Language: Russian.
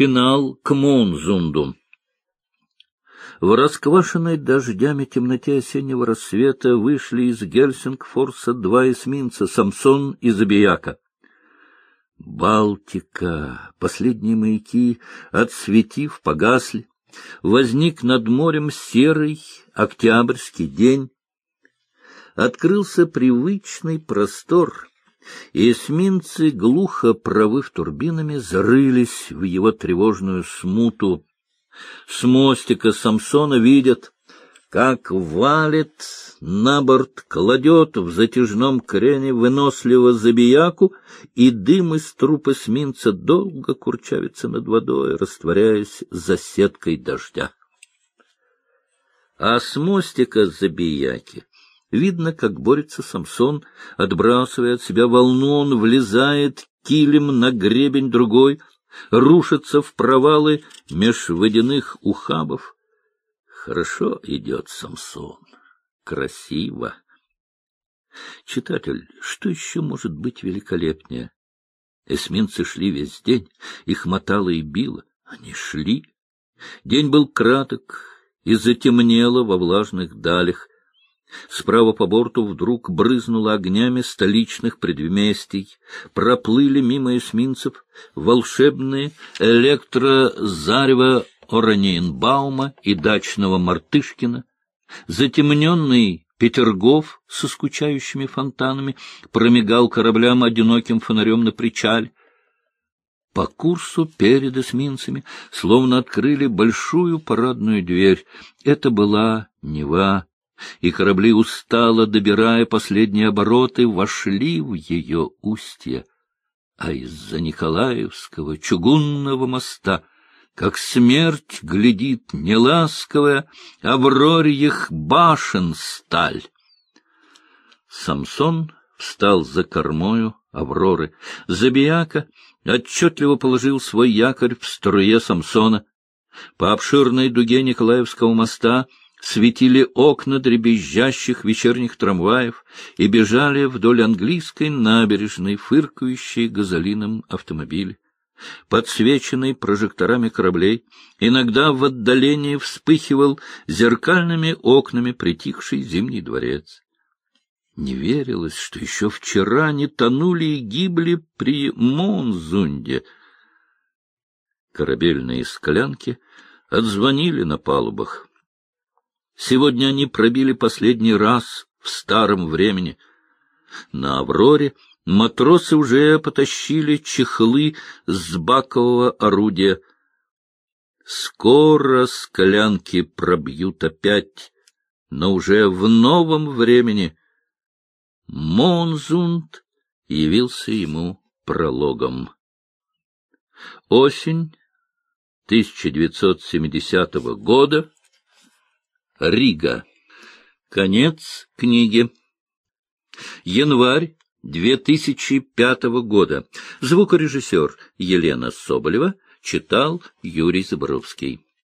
Финал к Монзунду. В расквашенной дождями темноте осеннего рассвета вышли из Гельсингфорса два эсминца — Самсон и Забияка. Балтика, последние маяки, отсветив, погасли. Возник над морем серый октябрьский день. Открылся привычный простор, и эсминцы, глухо провыв турбинами, зарылись в его тревожную смуту. С мостика Самсона видят, как валит на борт, кладет в затяжном крене выносливо забияку, и дым из трупа эсминца долго курчавится над водой, растворяясь за сеткой дождя. А с мостика забияки видно, как борется Самсон, отбрасывая от себя волну, он влезает килем на гребень другой, рушится в провалы меж водяных ухабов. Хорошо идет Самсон, красиво. Читатель, что еще может быть великолепнее? Эсминцы шли весь день, их мотало и било. Они шли. День был краток и затемнело во влажных далях. Справа по борту вдруг брызнуло огнями столичных предместий. Проплыли мимо эсминцев волшебные электрозарево Ораниенбаума и дачного Мартышкина, затемненный Петергоф со скучающими фонтанами промигал кораблям одиноким фонарем на причале. По курсу перед эсминцами словно открыли большую парадную дверь. Это была Нева и корабли, устало добирая последние обороты, вошли в ее устье. А из-за Николаевского чугунного моста, как смерть глядит неласковая, Аврорьих башен сталь. Самсон встал за кормою Авроры. Забияка отчетливо положил свой якорь в струе Самсона. По обширной дуге Николаевского моста — светили окна дребезжащих вечерних трамваев и бежали вдоль английской набережной фыркающие газолином автомобили. Подсвеченный прожекторами кораблей, иногда в отдалении вспыхивал зеркальными окнами притихший зимний дворец. Не верилось, что еще вчера не тонули и гибли при Монзунде. Корабельные склянки отзвонили на палубах. Сегодня они пробили последний раз в старом времени. На «Авроре» матросы уже потащили чехлы с бакового орудия. Скоро склянки пробьют опять, но уже в новом времени. Монзунд явился ему прологом. Осень 1970 года Рига. Конец книги. Январь 2005 года. Звукорежиссер Елена Соболева читал Юрий Заборовский.